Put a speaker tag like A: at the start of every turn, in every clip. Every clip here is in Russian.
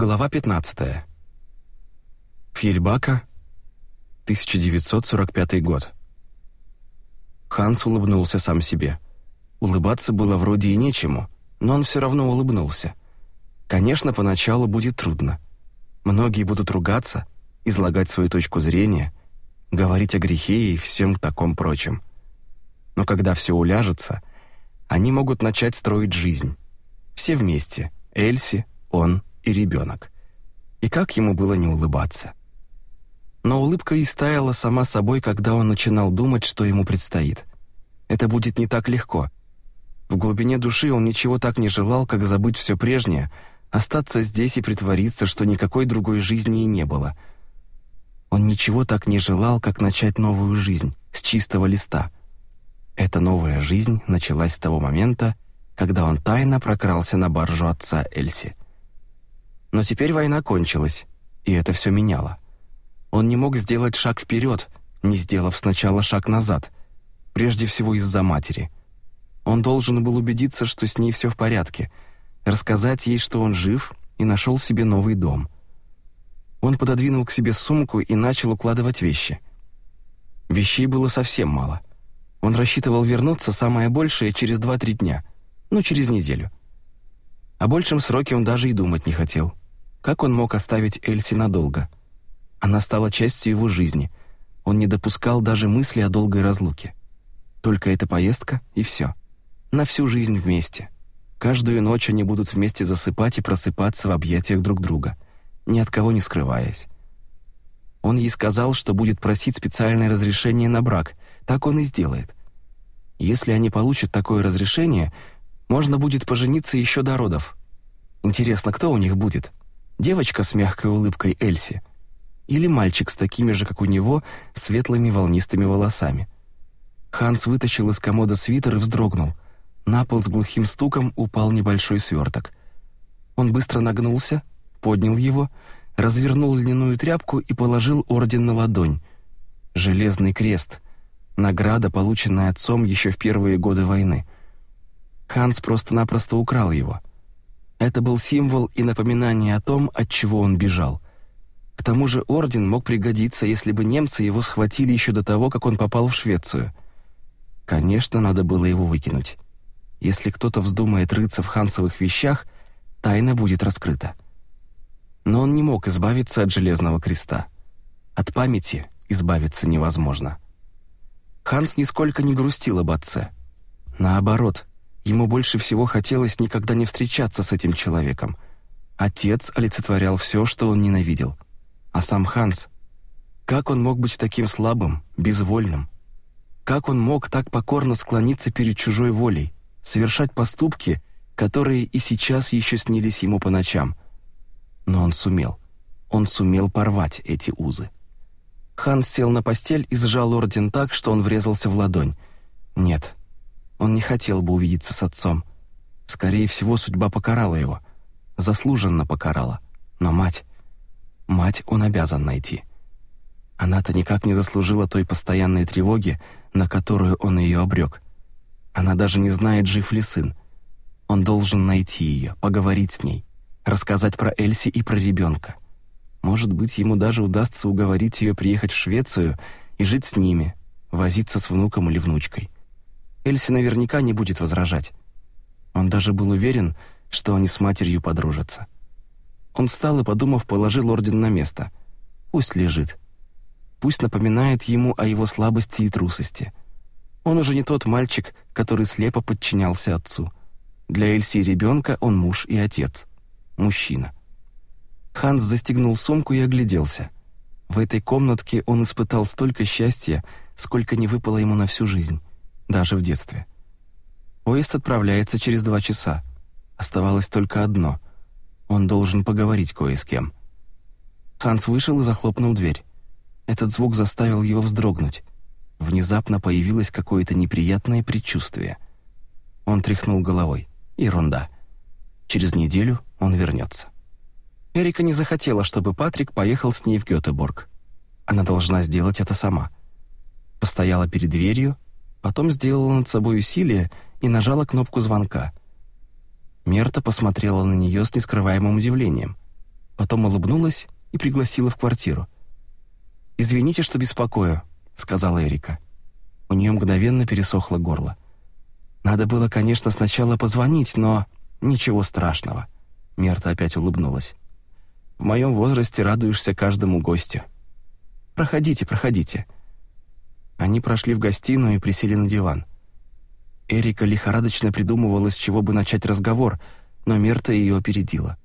A: Глава 15. Фьельбака, 1945 год. Ханс улыбнулся сам себе. Улыбаться было вроде и нечему, но он все равно улыбнулся. Конечно, поначалу будет трудно. Многие будут ругаться, излагать свою точку зрения, говорить о грехе и всем таком прочем. Но когда все уляжется, они могут начать строить жизнь. Все вместе — Эльси, он — и ребенок. И как ему было не улыбаться? Но улыбка и стаяла сама собой, когда он начинал думать, что ему предстоит. Это будет не так легко. В глубине души он ничего так не желал, как забыть все прежнее, остаться здесь и притвориться, что никакой другой жизни и не было. Он ничего так не желал, как начать новую жизнь с чистого листа. Эта новая жизнь началась с того момента, когда он тайно прокрался на баржу отца Эльси. Но теперь война кончилась, и это все меняло. Он не мог сделать шаг вперед, не сделав сначала шаг назад, прежде всего из-за матери. Он должен был убедиться, что с ней все в порядке, рассказать ей, что он жив и нашел себе новый дом. Он пододвинул к себе сумку и начал укладывать вещи. Вещей было совсем мало. Он рассчитывал вернуться самое большее через 2-3 дня, ну, через неделю. О большем сроке он даже и думать не хотел. Как он мог оставить Эльси надолго? Она стала частью его жизни. Он не допускал даже мысли о долгой разлуке. Только эта поездка и все. На всю жизнь вместе. Каждую ночь они будут вместе засыпать и просыпаться в объятиях друг друга, ни от кого не скрываясь. Он ей сказал, что будет просить специальное разрешение на брак. Так он и сделает. Если они получат такое разрешение, можно будет пожениться еще до родов. Интересно, кто у них будет? девочка с мягкой улыбкой Эльси или мальчик с такими же, как у него, светлыми волнистыми волосами. Ханс вытащил из комода свитер и вздрогнул. На пол с глухим стуком упал небольшой сверток. Он быстро нагнулся, поднял его, развернул льняную тряпку и положил орден на ладонь. Железный крест. Награда, полученная отцом еще в первые годы войны. Ханс просто-напросто украл его. Это был символ и напоминание о том, от чего он бежал. К тому же орден мог пригодиться, если бы немцы его схватили еще до того, как он попал в Швецию. Конечно, надо было его выкинуть. Если кто-то вздумает рыться в хансовых вещах, тайна будет раскрыта. Но он не мог избавиться от железного креста. От памяти избавиться невозможно. Ханс нисколько не грустил об отце. Наоборот, Ему больше всего хотелось никогда не встречаться с этим человеком. Отец олицетворял все, что он ненавидел. А сам Ханс... Как он мог быть таким слабым, безвольным? Как он мог так покорно склониться перед чужой волей, совершать поступки, которые и сейчас еще снились ему по ночам? Но он сумел. Он сумел порвать эти узы. Ханс сел на постель и сжал орден так, что он врезался в ладонь. Нет, он не хотел бы увидеться с отцом. Скорее всего, судьба покарала его. Заслуженно покарала. Но мать... Мать он обязан найти. Она-то никак не заслужила той постоянной тревоги, на которую он ее обрек. Она даже не знает, жив ли сын. Он должен найти ее, поговорить с ней, рассказать про Эльси и про ребенка. Может быть, ему даже удастся уговорить ее приехать в Швецию и жить с ними, возиться с внуком или внучкой. Эльси наверняка не будет возражать. Он даже был уверен, что они с матерью подружатся. Он встал и, подумав, положил орден на место. Пусть лежит. Пусть напоминает ему о его слабости и трусости. Он уже не тот мальчик, который слепо подчинялся отцу. Для Эльси ребенка он муж и отец. Мужчина. Ханс застегнул сумку и огляделся. В этой комнатке он испытал столько счастья, сколько не выпало ему на всю жизнь даже в детстве. Поезд отправляется через два часа. Оставалось только одно. Он должен поговорить кое с кем. Ханс вышел и захлопнул дверь. Этот звук заставил его вздрогнуть. Внезапно появилось какое-то неприятное предчувствие. Он тряхнул головой. Ерунда. Через неделю он вернется. Эрика не захотела, чтобы Патрик поехал с ней в Гётеборг. Она должна сделать это сама. Постояла перед дверью, Потом сделала над собой усилие и нажала кнопку звонка. Мерта посмотрела на нее с нескрываемым удивлением. Потом улыбнулась и пригласила в квартиру. «Извините, что беспокою», — сказала Эрика. У нее мгновенно пересохло горло. «Надо было, конечно, сначала позвонить, но ничего страшного». Мерта опять улыбнулась. «В моем возрасте радуешься каждому гостю». «Проходите, проходите», — они прошли в гостиную и присели на диван. Эрика лихорадочно придумывала, с чего бы начать разговор, но Мерта ее опередила.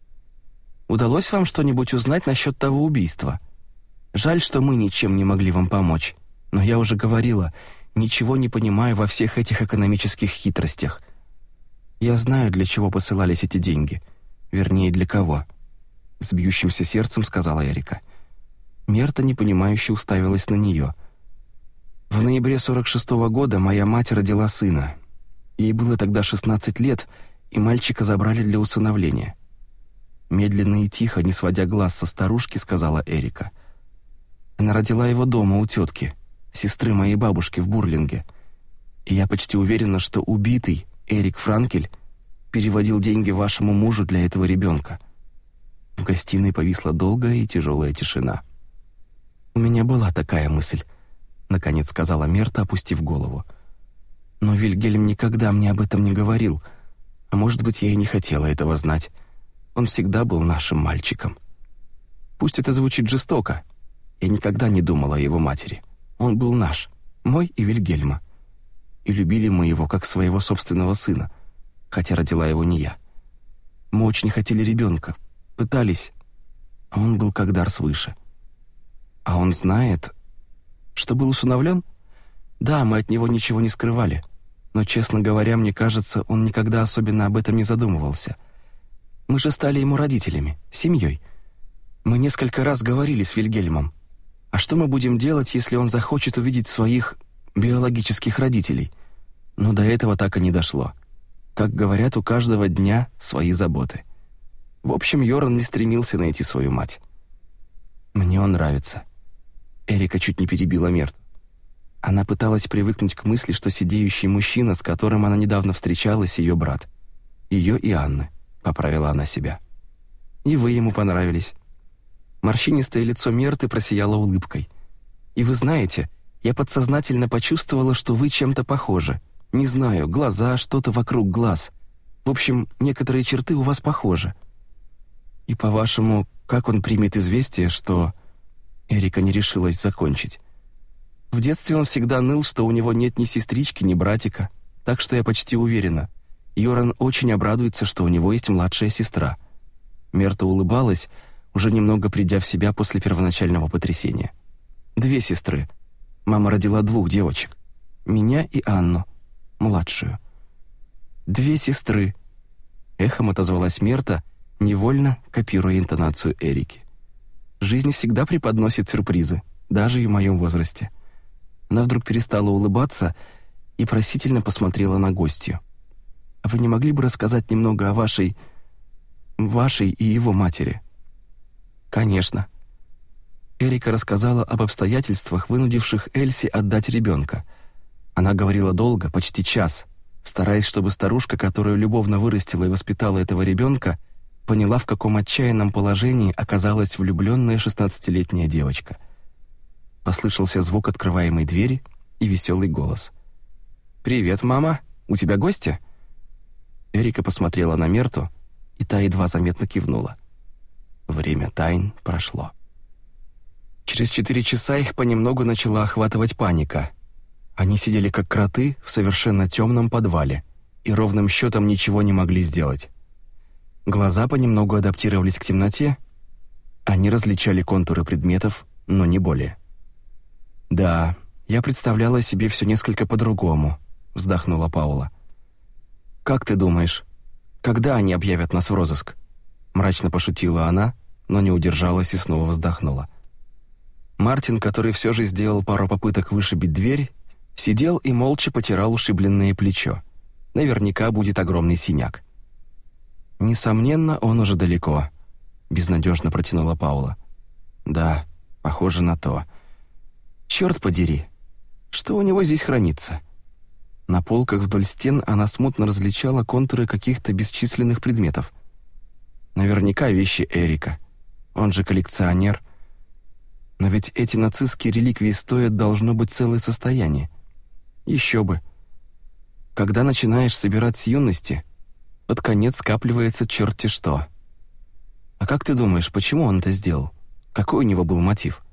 A: «Удалось вам что-нибудь узнать насчет того убийства? Жаль, что мы ничем не могли вам помочь, но я уже говорила, ничего не понимаю во всех этих экономических хитростях. Я знаю, для чего посылались эти деньги. Вернее, для кого». С бьющимся сердцем сказала Эрика. Мерта непонимающе уставилась на нее – в ноябре 46 -го года моя мать родила сына. Ей было тогда 16 лет, и мальчика забрали для усыновления. Медленно и тихо, не сводя глаз со старушки, сказала Эрика. Она родила его дома у тетки, сестры моей бабушки в Бурлинге. И я почти уверена, что убитый Эрик Франкель переводил деньги вашему мужу для этого ребенка. В гостиной повисла долгая и тяжелая тишина. У меня была такая мысль, — наконец сказала Мерта, опустив голову. «Но Вильгельм никогда мне об этом не говорил. А может быть, я и не хотела этого знать. Он всегда был нашим мальчиком. Пусть это звучит жестоко. Я никогда не думала о его матери. Он был наш, мой и Вильгельма. И любили мы его как своего собственного сына, хотя родила его не я. Мы очень хотели ребенка, пытались, а он был как дар свыше. А он знает, что был усыновлен? Да, мы от него ничего не скрывали. Но, честно говоря, мне кажется, он никогда особенно об этом не задумывался. Мы же стали ему родителями, семьей. Мы несколько раз говорили с Вильгельмом. А что мы будем делать, если он захочет увидеть своих биологических родителей? Но до этого так и не дошло. Как говорят, у каждого дня свои заботы. В общем, Йоран не стремился найти свою мать. Мне он нравится. Эрика чуть не перебила Мерт. Она пыталась привыкнуть к мысли, что сидеющий мужчина, с которым она недавно встречалась, ее брат. Ее и Анны, поправила она себя. И вы ему понравились. Морщинистое лицо Мерты просияло улыбкой. И вы знаете, я подсознательно почувствовала, что вы чем-то похожи. Не знаю, глаза, что-то вокруг глаз. В общем, некоторые черты у вас похожи. И по-вашему, как он примет известие, что Эрика не решилась закончить. В детстве он всегда ныл, что у него нет ни сестрички, ни братика, так что я почти уверена. Йоран очень обрадуется, что у него есть младшая сестра. Мерта улыбалась, уже немного придя в себя после первоначального потрясения. Две сестры. Мама родила двух девочек. Меня и Анну, младшую. «Две сестры», — эхом отозвалась Мерта, невольно копируя интонацию Эрики. Жизнь всегда преподносит сюрпризы, даже и в моем возрасте. Она вдруг перестала улыбаться и просительно посмотрела на гостью. А вы не могли бы рассказать немного о вашей вашей и его матери? Конечно. Эрика рассказала об обстоятельствах, вынудивших Эльси отдать ребенка. Она говорила долго, почти час, стараясь, чтобы старушка, которая любовно вырастила и воспитала этого ребенка, поняла, в каком отчаянном положении оказалась влюбленная шестнадцатилетняя девочка. Послышался звук открываемой двери и веселый голос. «Привет, мама! У тебя гости?» Эрика посмотрела на Мерту, и та едва заметно кивнула. Время тайн прошло. Через четыре часа их понемногу начала охватывать паника. Они сидели как кроты в совершенно темном подвале и ровным счетом ничего не могли сделать. Глаза понемногу адаптировались к темноте. Они различали контуры предметов, но не более. «Да, я представляла себе все несколько по-другому», — вздохнула Паула. «Как ты думаешь, когда они объявят нас в розыск?» Мрачно пошутила она, но не удержалась и снова вздохнула. Мартин, который все же сделал пару попыток вышибить дверь, сидел и молча потирал ушибленное плечо. Наверняка будет огромный синяк. Несомненно, он уже далеко, безнадежно протянула Паула. Да, похоже на то. Черт подери. Что у него здесь хранится? На полках вдоль стен она смутно различала контуры каких-то бесчисленных предметов. Наверняка вещи Эрика. Он же коллекционер. Но ведь эти нацистские реликвии стоят должно быть целое состояние. Еще бы. Когда начинаешь собирать с юности, под конец скапливается черти что. А как ты думаешь, почему он это сделал? Какой у него был мотив?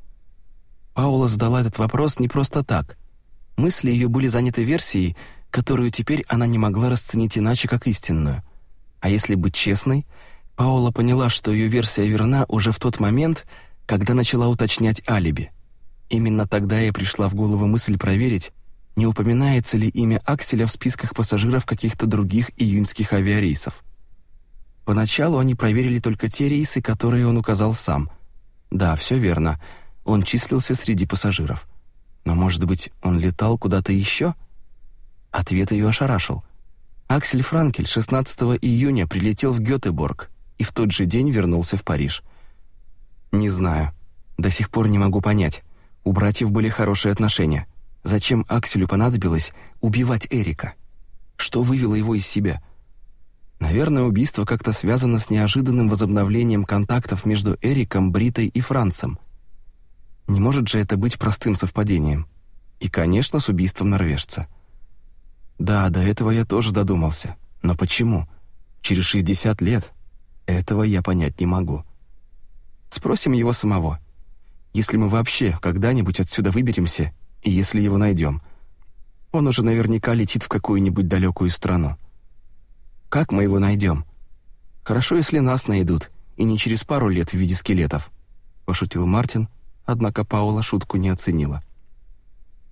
A: Паула задала этот вопрос не просто так. Мысли ее были заняты версией, которую теперь она не могла расценить иначе, как истинную. А если быть честной, Паула поняла, что ее версия верна уже в тот момент, когда начала уточнять алиби. Именно тогда ей пришла в голову мысль проверить, не упоминается ли имя Акселя в списках пассажиров каких-то других июньских авиарейсов. Поначалу они проверили только те рейсы, которые он указал сам. Да, все верно. Он числился среди пассажиров. Но, может быть, он летал куда-то еще? Ответ ее ошарашил. Аксель Франкель 16 июня прилетел в Гетеборг и в тот же день вернулся в Париж. Не знаю. До сих пор не могу понять. У братьев были хорошие отношения. Зачем Акселю понадобилось убивать Эрика? Что вывело его из себя? Наверное, убийство как-то связано с неожиданным возобновлением контактов между Эриком, Бритой и Францем. Не может же это быть простым совпадением. И, конечно, с убийством норвежца. Да, до этого я тоже додумался. Но почему? Через 60 лет? Этого я понять не могу. Спросим его самого. Если мы вообще когда-нибудь отсюда выберемся и если его найдем. Он уже наверняка летит в какую-нибудь далекую страну. Как мы его найдем? Хорошо, если нас найдут, и не через пару лет в виде скелетов», — пошутил Мартин, однако Паула шутку не оценила.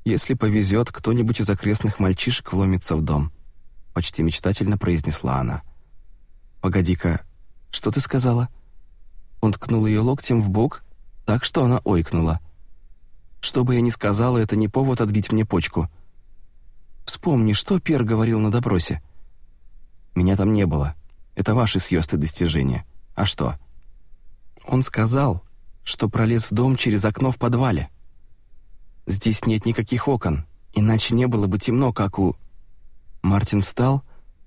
A: «Если повезет, кто-нибудь из окрестных мальчишек вломится в дом», — почти мечтательно произнесла она. «Погоди-ка, что ты сказала?» Он ткнул ее локтем в бок, так что она ойкнула — что бы я ни сказала, это не повод отбить мне почку. Вспомни, что Пер говорил на допросе. Меня там не было. Это ваши с достижения. А что? Он сказал, что пролез в дом через окно в подвале. Здесь нет никаких окон, иначе не было бы темно, как у... Мартин встал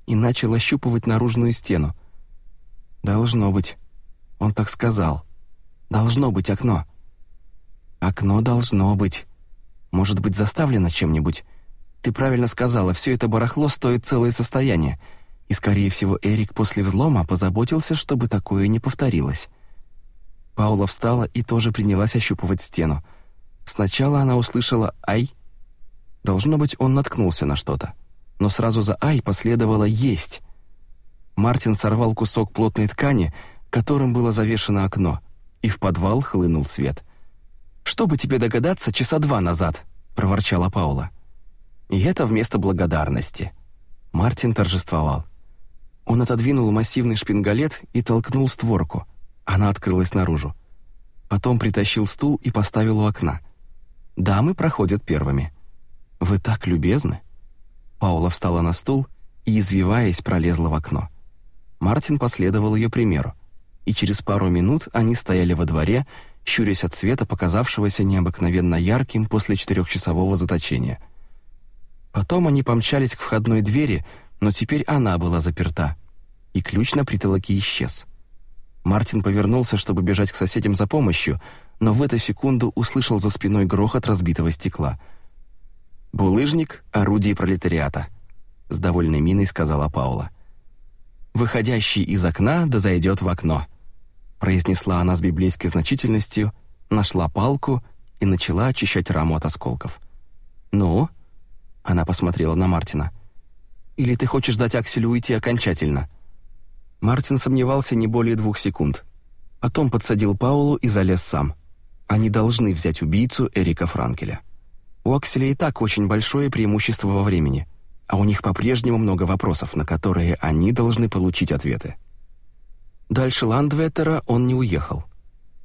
A: и начал ощупывать наружную стену. «Должно быть. Он так сказал. Должно быть окно». Окно должно быть. Может быть, заставлено чем-нибудь. Ты правильно сказала, все это барахло стоит целое состояние. И, скорее всего, Эрик после взлома позаботился, чтобы такое не повторилось. Паула встала и тоже принялась ощупывать стену. Сначала она услышала «Ай». Должно быть, он наткнулся на что-то. Но сразу за «Ай» последовало «Есть». Мартин сорвал кусок плотной ткани, которым было завешено окно, и в подвал хлынул свет — чтобы тебе догадаться часа два назад», — проворчала Паула. И это вместо благодарности. Мартин торжествовал. Он отодвинул массивный шпингалет и толкнул створку. Она открылась наружу. Потом притащил стул и поставил у окна. Дамы проходят первыми. «Вы так любезны!» Паула встала на стул и, извиваясь, пролезла в окно. Мартин последовал ее примеру, и через пару минут они стояли во дворе, щурясь от света, показавшегося необыкновенно ярким после четырехчасового заточения. Потом они помчались к входной двери, но теперь она была заперта, и ключ на притолоке исчез. Мартин повернулся, чтобы бежать к соседям за помощью, но в эту секунду услышал за спиной грохот разбитого стекла. «Булыжник — орудие пролетариата», — с довольной миной сказала Паула. «Выходящий из окна да зайдет в окно», — произнесла она с библейской значительностью, нашла палку и начала очищать раму от осколков. «Ну?» — она посмотрела на Мартина. «Или ты хочешь дать Акселю уйти окончательно?» Мартин сомневался не более двух секунд. А Потом подсадил Паулу и залез сам. Они должны взять убийцу Эрика Франкеля. У Акселя и так очень большое преимущество во времени, а у них по-прежнему много вопросов, на которые они должны получить ответы. Дальше Ландветтера он не уехал.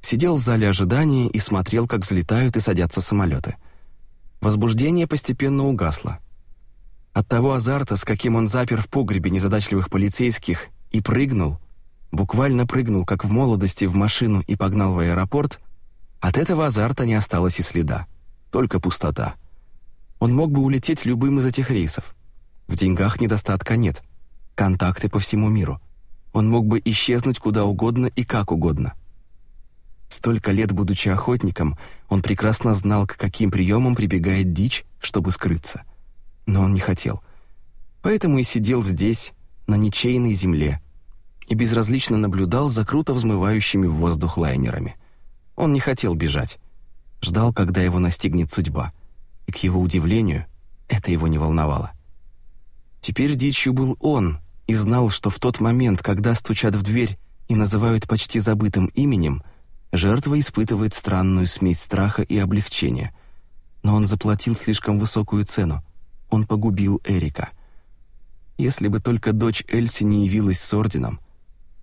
A: Сидел в зале ожидания и смотрел, как взлетают и садятся самолеты. Возбуждение постепенно угасло. От того азарта, с каким он запер в погребе незадачливых полицейских и прыгнул, буквально прыгнул, как в молодости, в машину и погнал в аэропорт, от этого азарта не осталось и следа. Только пустота. Он мог бы улететь любым из этих рейсов. В деньгах недостатка нет. Контакты по всему миру — он мог бы исчезнуть куда угодно и как угодно. Столько лет будучи охотником, он прекрасно знал, к каким приемам прибегает дичь, чтобы скрыться. Но он не хотел. Поэтому и сидел здесь, на ничейной земле, и безразлично наблюдал за круто взмывающими в воздух лайнерами. Он не хотел бежать. Ждал, когда его настигнет судьба. И, к его удивлению, это его не волновало. Теперь дичью был он, и знал, что в тот момент, когда стучат в дверь и называют почти забытым именем, жертва испытывает странную смесь страха и облегчения. Но он заплатил слишком высокую цену. Он погубил Эрика. Если бы только дочь Эльси не явилась с орденом,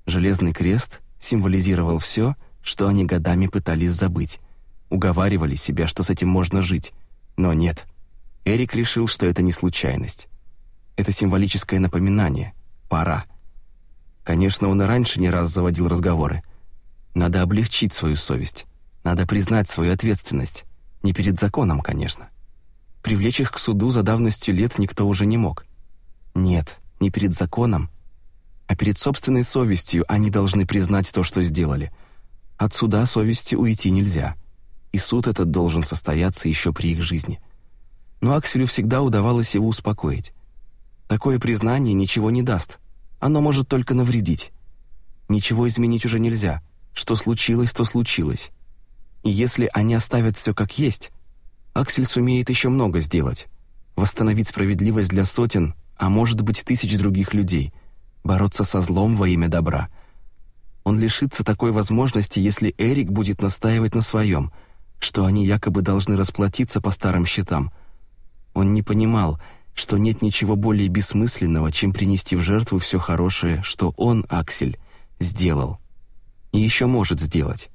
A: железный крест символизировал все, что они годами пытались забыть, уговаривали себя, что с этим можно жить, но нет. Эрик решил, что это не случайность. Это символическое напоминание, пора. Конечно, он и раньше не раз заводил разговоры. Надо облегчить свою совесть. Надо признать свою ответственность. Не перед законом, конечно. Привлечь их к суду за давностью лет никто уже не мог. Нет, не перед законом, а перед собственной совестью они должны признать то, что сделали. От суда совести уйти нельзя. И суд этот должен состояться еще при их жизни. Но Акселю всегда удавалось его успокоить. Такое признание ничего не даст, оно может только навредить. Ничего изменить уже нельзя. Что случилось, то случилось. И если они оставят все как есть, Аксель сумеет еще много сделать. Восстановить справедливость для сотен, а может быть тысяч других людей. Бороться со злом во имя добра. Он лишится такой возможности, если Эрик будет настаивать на своем, что они якобы должны расплатиться по старым счетам. Он не понимал, что нет ничего более бессмысленного, чем принести в жертву все хорошее, что он, Аксель, сделал. И еще может сделать.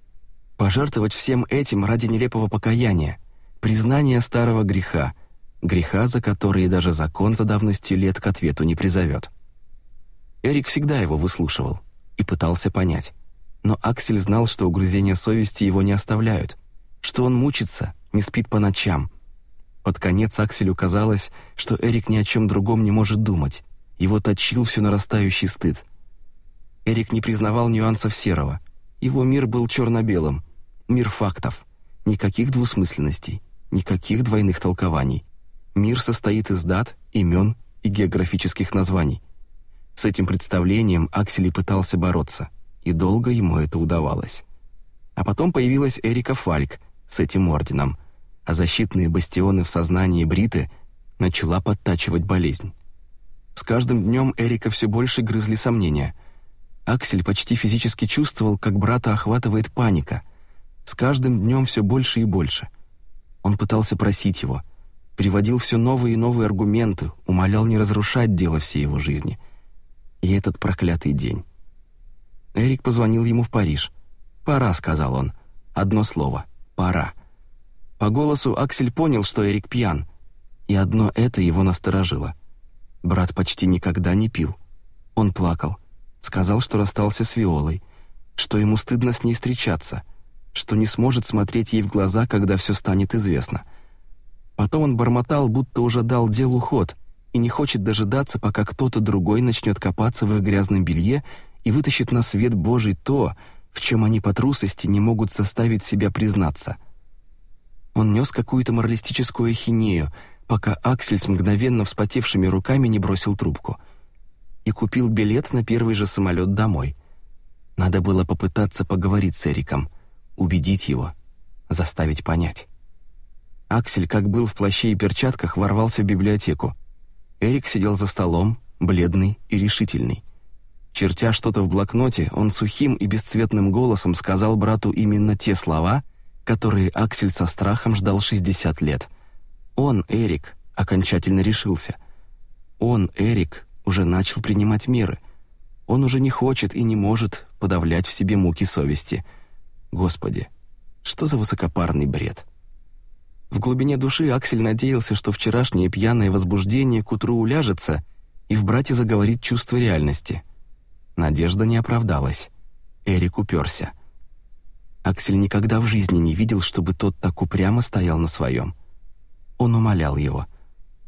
A: Пожертвовать всем этим ради нелепого покаяния, признания старого греха, греха, за который даже закон за давностью лет к ответу не призовет. Эрик всегда его выслушивал и пытался понять. Но Аксель знал, что угрызения совести его не оставляют, что он мучится, не спит по ночам — под конец Акселю казалось, что Эрик ни о чем другом не может думать. Его точил все нарастающий стыд. Эрик не признавал нюансов серого. Его мир был черно-белым. Мир фактов. Никаких двусмысленностей. Никаких двойных толкований. Мир состоит из дат, имен и географических названий. С этим представлением Аксель и пытался бороться, и долго ему это удавалось. А потом появилась Эрика Фальк с этим орденом — а защитные бастионы в сознании Бриты начала подтачивать болезнь. С каждым днем Эрика все больше грызли сомнения. Аксель почти физически чувствовал, как брата охватывает паника. С каждым днем все больше и больше. Он пытался просить его, приводил все новые и новые аргументы, умолял не разрушать дело всей его жизни. И этот проклятый день. Эрик позвонил ему в Париж. «Пора», — сказал он. «Одно слово. Пора». По голосу Аксель понял, что Эрик пьян, и одно это его насторожило. Брат почти никогда не пил. Он плакал, сказал, что расстался с Виолой, что ему стыдно с ней встречаться, что не сможет смотреть ей в глаза, когда все станет известно. Потом он бормотал, будто уже дал делу ход и не хочет дожидаться, пока кто-то другой начнет копаться в их грязном белье и вытащит на свет Божий то, в чем они по трусости не могут заставить себя признаться — он нес какую-то моралистическую ахинею, пока Аксель с мгновенно вспотевшими руками не бросил трубку. И купил билет на первый же самолет домой. Надо было попытаться поговорить с Эриком, убедить его, заставить понять. Аксель, как был в плаще и перчатках, ворвался в библиотеку. Эрик сидел за столом, бледный и решительный. Чертя что-то в блокноте, он сухим и бесцветным голосом сказал брату именно те слова — которые Аксель со страхом ждал 60 лет. Он, Эрик, окончательно решился. Он, Эрик, уже начал принимать меры. Он уже не хочет и не может подавлять в себе муки совести. Господи, что за высокопарный бред? В глубине души Аксель надеялся, что вчерашнее пьяное возбуждение к утру уляжется и в брате заговорит чувство реальности. Надежда не оправдалась. Эрик уперся. Аксель никогда в жизни не видел, чтобы тот так упрямо стоял на своем. Он умолял его.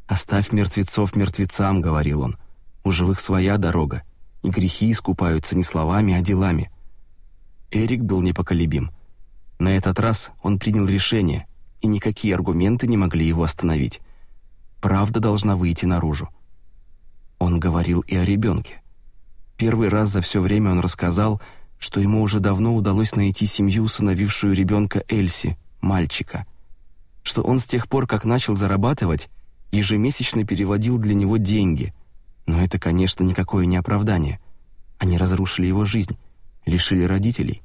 A: «Оставь мертвецов мертвецам», — говорил он. «У живых своя дорога, и грехи искупаются не словами, а делами». Эрик был непоколебим. На этот раз он принял решение, и никакие аргументы не могли его остановить. Правда должна выйти наружу. Он говорил и о ребенке. Первый раз за все время он рассказал, что ему уже давно удалось найти семью, усыновившую ребенка Эльси, мальчика, что он с тех пор, как начал зарабатывать, ежемесячно переводил для него деньги. Но это, конечно, никакое не оправдание. Они разрушили его жизнь, лишили родителей.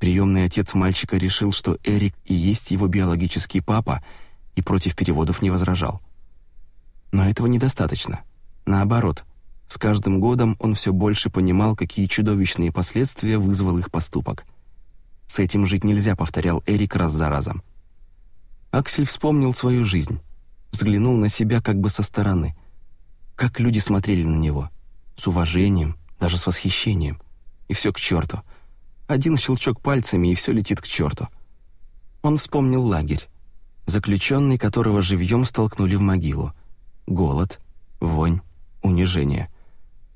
A: Приемный отец мальчика решил, что Эрик и есть его биологический папа, и против переводов не возражал. Но этого недостаточно. Наоборот, с каждым годом он все больше понимал, какие чудовищные последствия вызвал их поступок. «С этим жить нельзя», — повторял Эрик раз за разом. Аксель вспомнил свою жизнь, взглянул на себя как бы со стороны. Как люди смотрели на него. С уважением, даже с восхищением. И все к черту. Один щелчок пальцами, и все летит к черту. Он вспомнил лагерь, заключенный которого живьем столкнули в могилу. Голод, вонь, унижение —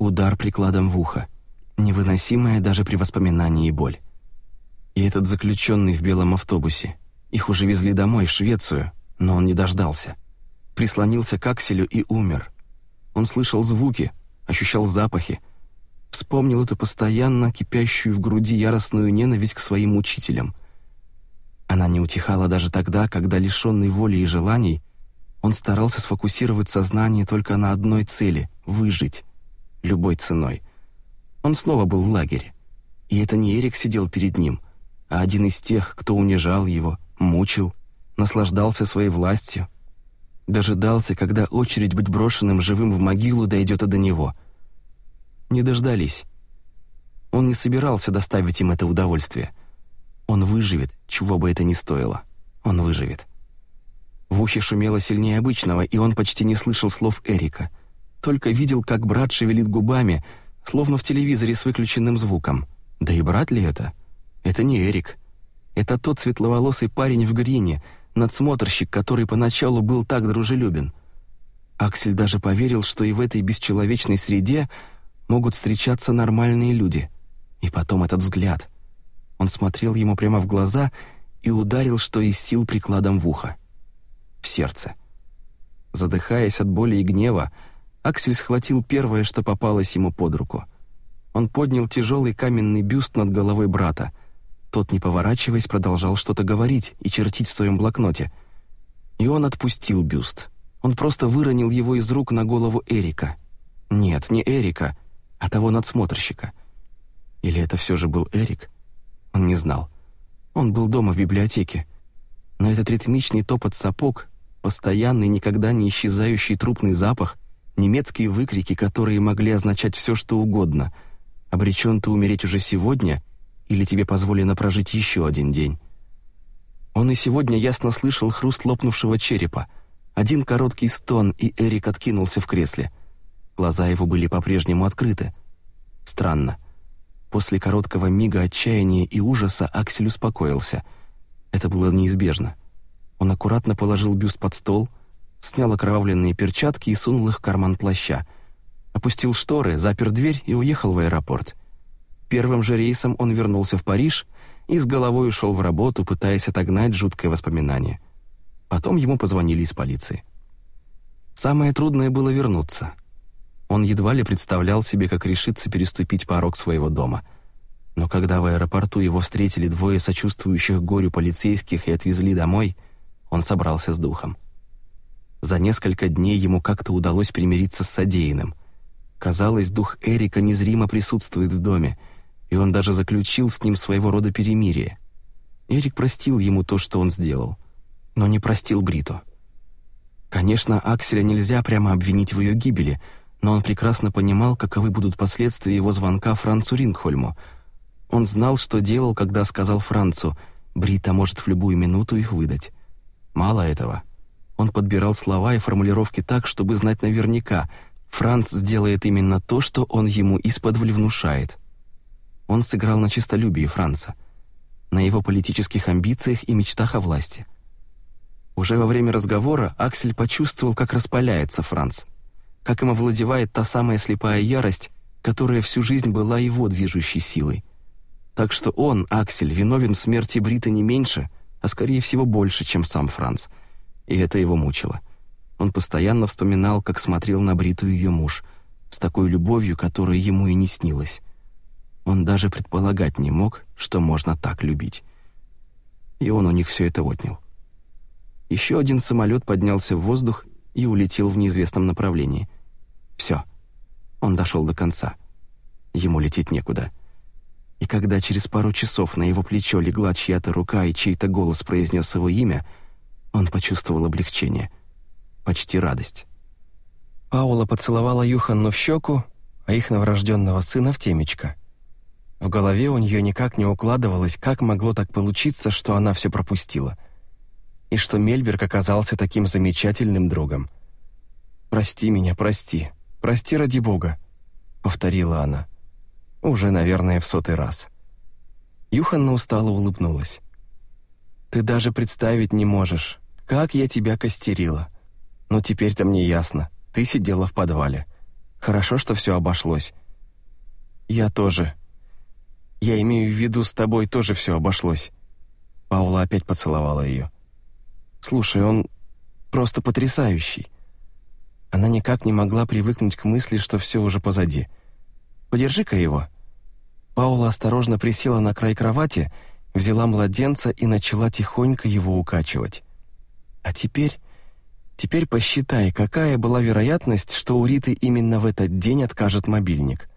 A: Удар прикладом в ухо. Невыносимая даже при воспоминании боль. И этот заключенный в белом автобусе. Их уже везли домой, в Швецию, но он не дождался. Прислонился к акселю и умер. Он слышал звуки, ощущал запахи. Вспомнил эту постоянно кипящую в груди яростную ненависть к своим учителям. Она не утихала даже тогда, когда, лишенный воли и желаний, он старался сфокусировать сознание только на одной цели — выжить любой ценой. Он снова был в лагере. И это не Эрик сидел перед ним, а один из тех, кто унижал его, мучил, наслаждался своей властью, дожидался, когда очередь быть брошенным живым в могилу дойдет и до него. Не дождались. Он не собирался доставить им это удовольствие. Он выживет, чего бы это ни стоило. Он выживет. В ухе шумело сильнее обычного, и он почти не слышал слов Эрика — только видел, как брат шевелит губами, словно в телевизоре с выключенным звуком. Да и брат ли это? Это не Эрик. Это тот светловолосый парень в грине, надсмотрщик, который поначалу был так дружелюбен. Аксель даже поверил, что и в этой бесчеловечной среде могут встречаться нормальные люди. И потом этот взгляд. Он смотрел ему прямо в глаза и ударил, что из сил прикладом в ухо. В сердце. Задыхаясь от боли и гнева, Аксель схватил первое, что попалось ему под руку. Он поднял тяжелый каменный бюст над головой брата. Тот, не поворачиваясь, продолжал что-то говорить и чертить в своем блокноте. И он отпустил бюст. Он просто выронил его из рук на голову Эрика. Нет, не Эрика, а того надсмотрщика. Или это все же был Эрик? Он не знал. Он был дома в библиотеке. Но этот ритмичный топот сапог, постоянный, никогда не исчезающий трупный запах, немецкие выкрики, которые могли означать все, что угодно. «Обречен ты умереть уже сегодня» или «Тебе позволено прожить еще один день». Он и сегодня ясно слышал хруст лопнувшего черепа. Один короткий стон, и Эрик откинулся в кресле. Глаза его были по-прежнему открыты. Странно. После короткого мига отчаяния и ужаса Аксель успокоился. Это было неизбежно. Он аккуратно положил бюст под стол — снял окровавленные перчатки и сунул их в карман плаща. Опустил шторы, запер дверь и уехал в аэропорт. Первым же рейсом он вернулся в Париж и с головой ушел в работу, пытаясь отогнать жуткое воспоминание. Потом ему позвонили из полиции. Самое трудное было вернуться. Он едва ли представлял себе, как решиться переступить порог своего дома. Но когда в аэропорту его встретили двое сочувствующих горю полицейских и отвезли домой, он собрался с духом. За несколько дней ему как-то удалось примириться с содеянным. Казалось, дух Эрика незримо присутствует в доме, и он даже заключил с ним своего рода перемирие. Эрик простил ему то, что он сделал, но не простил Бриту. Конечно, Акселя нельзя прямо обвинить в ее гибели, но он прекрасно понимал, каковы будут последствия его звонка Францу Рингхольму. Он знал, что делал, когда сказал Францу «Брита может в любую минуту их выдать». Мало этого — он подбирал слова и формулировки так, чтобы знать наверняка, Франц сделает именно то, что он ему исподволь внушает. Он сыграл на чистолюбии Франца, на его политических амбициях и мечтах о власти. Уже во время разговора Аксель почувствовал, как распаляется Франц, как им овладевает та самая слепая ярость, которая всю жизнь была его движущей силой. Так что он, Аксель, виновен в смерти Брита не меньше, а скорее всего больше, чем сам Франц — и это его мучило. Он постоянно вспоминал, как смотрел на бритую ее муж, с такой любовью, которая ему и не снилась. Он даже предполагать не мог, что можно так любить. И он у них все это отнял. Еще один самолет поднялся в воздух и улетел в неизвестном направлении. Все. Он дошел до конца. Ему лететь некуда. И когда через пару часов на его плечо легла чья-то рука и чей-то голос произнес его имя — он почувствовал облегчение, почти радость. Паула поцеловала Юханну в щеку, а их новорожденного сына в темечко. В голове у нее никак не укладывалось, как могло так получиться, что она все пропустила. И что Мельберг оказался таким замечательным другом. «Прости меня, прости, прости ради Бога», — повторила она. Уже, наверное, в сотый раз. Юханна устало улыбнулась. «Ты даже представить не можешь, как я тебя костерила. Но теперь-то мне ясно. Ты сидела в подвале. Хорошо, что все обошлось. Я тоже. Я имею в виду, с тобой тоже все обошлось. Паула опять поцеловала ее. Слушай, он просто потрясающий. Она никак не могла привыкнуть к мысли, что все уже позади. Подержи-ка его. Паула осторожно присела на край кровати, взяла младенца и начала тихонько его укачивать. А теперь... Теперь посчитай, какая была вероятность, что у Риты именно в этот день откажет мобильник.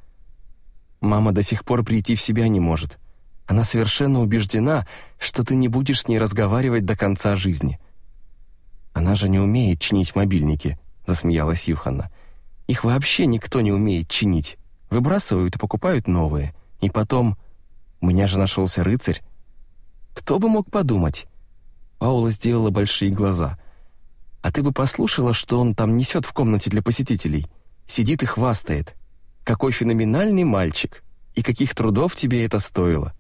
A: Мама до сих пор прийти в себя не может. Она совершенно убеждена, что ты не будешь с ней разговаривать до конца жизни. Она же не умеет чинить мобильники, засмеялась Юханна. Их вообще никто не умеет чинить. Выбрасывают и покупают новые. И потом... У меня же нашелся рыцарь. Кто бы мог подумать? Паула сделала большие глаза. «А ты бы послушала, что он там несет в комнате для посетителей? Сидит и хвастает. Какой феноменальный мальчик! И каких трудов тебе это стоило!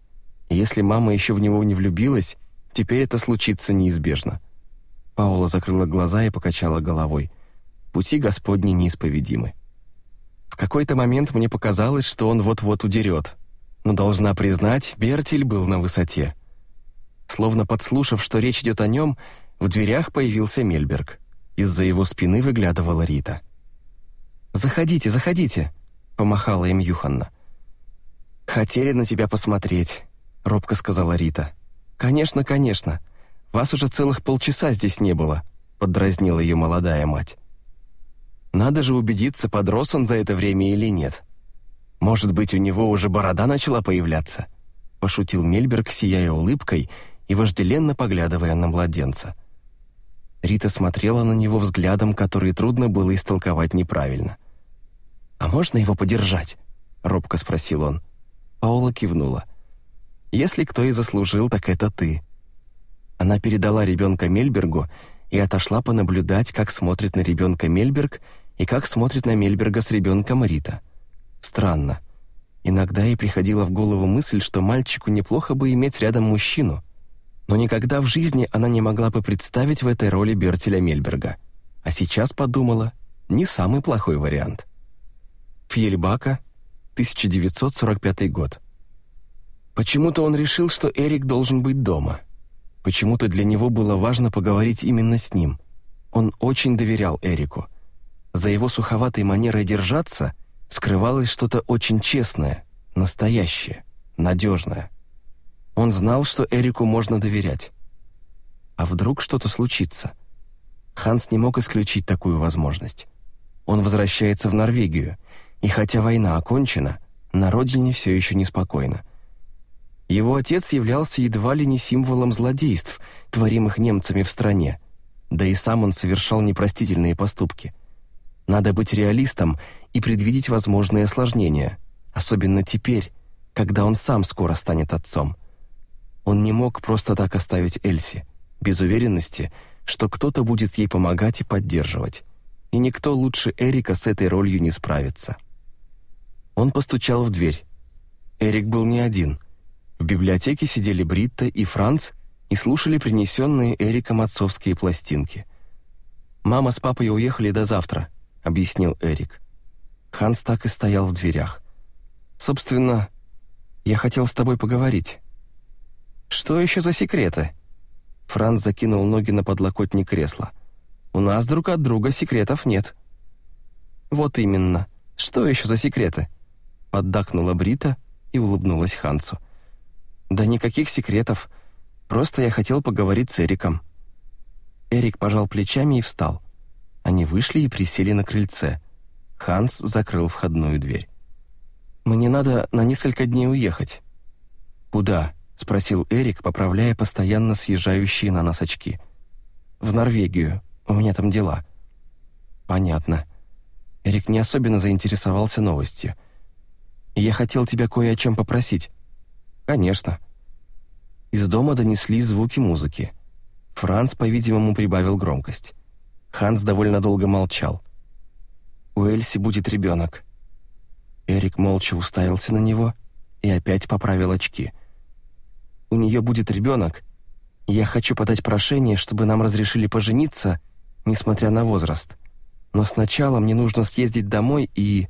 A: Если мама еще в него не влюбилась, теперь это случится неизбежно». Паула закрыла глаза и покачала головой. «Пути Господни неисповедимы». В какой-то момент мне показалось, что он вот-вот удерет. Но, должна признать, Бертель был на высоте. Словно подслушав, что речь идет о нем, в дверях появился Мельберг. Из-за его спины выглядывала Рита. «Заходите, заходите!» — помахала им Юханна. «Хотели на тебя посмотреть», — робко сказала Рита. «Конечно, конечно. Вас уже целых полчаса здесь не было», — поддразнила ее молодая мать. «Надо же убедиться, подрос он за это время или нет. Может быть, у него уже борода начала появляться?» — пошутил Мельберг, сияя улыбкой — и вожделенно поглядывая на младенца. Рита смотрела на него взглядом, который трудно было истолковать неправильно. «А можно его подержать?» — робко спросил он. Паула кивнула. «Если кто и заслужил, так это ты». Она передала ребенка Мельбергу и отошла понаблюдать, как смотрит на ребенка Мельберг и как смотрит на Мельберга с ребенком Рита. Странно. Иногда ей приходила в голову мысль, что мальчику неплохо бы иметь рядом мужчину, но никогда в жизни она не могла бы представить в этой роли Бертеля Мельберга. А сейчас подумала, не самый плохой вариант. Фьельбака, 1945 год. Почему-то он решил, что Эрик должен быть дома. Почему-то для него было важно поговорить именно с ним. Он очень доверял Эрику. За его суховатой манерой держаться скрывалось что-то очень честное, настоящее, надежное. Он знал, что Эрику можно доверять. А вдруг что-то случится? Ханс не мог исключить такую возможность. Он возвращается в Норвегию, и хотя война окончена, на родине все еще неспокойно. Его отец являлся едва ли не символом злодейств, творимых немцами в стране, да и сам он совершал непростительные поступки. Надо быть реалистом и предвидеть возможные осложнения, особенно теперь, когда он сам скоро станет отцом. Он не мог просто так оставить Эльси, без уверенности, что кто-то будет ей помогать и поддерживать. И никто лучше Эрика с этой ролью не справится. Он постучал в дверь. Эрик был не один. В библиотеке сидели Бритта и Франц и слушали принесенные Эриком отцовские пластинки. «Мама с папой уехали до завтра», — объяснил Эрик. Ханс так и стоял в дверях. «Собственно, я хотел с тобой поговорить». Что еще за секреты? Франц закинул ноги на подлокотник кресла. У нас друг от друга секретов нет. Вот именно. Что еще за секреты? Поддакнула Брита и улыбнулась Хансу. Да никаких секретов. Просто я хотел поговорить с Эриком. Эрик пожал плечами и встал. Они вышли и присели на крыльце. Ханс закрыл входную дверь. «Мне надо на несколько дней уехать». «Куда?» — спросил Эрик, поправляя постоянно съезжающие на нос очки. «В Норвегию. У меня там дела». «Понятно». Эрик не особенно заинтересовался новостью. «Я хотел тебя кое о чем попросить». «Конечно». Из дома донесли звуки музыки. Франц, по-видимому, прибавил громкость. Ханс довольно долго молчал. «У Эльси будет ребенок». Эрик молча уставился на него и опять поправил очки — у нее будет ребенок, я хочу подать прошение, чтобы нам разрешили пожениться, несмотря на возраст. Но сначала мне нужно съездить домой и...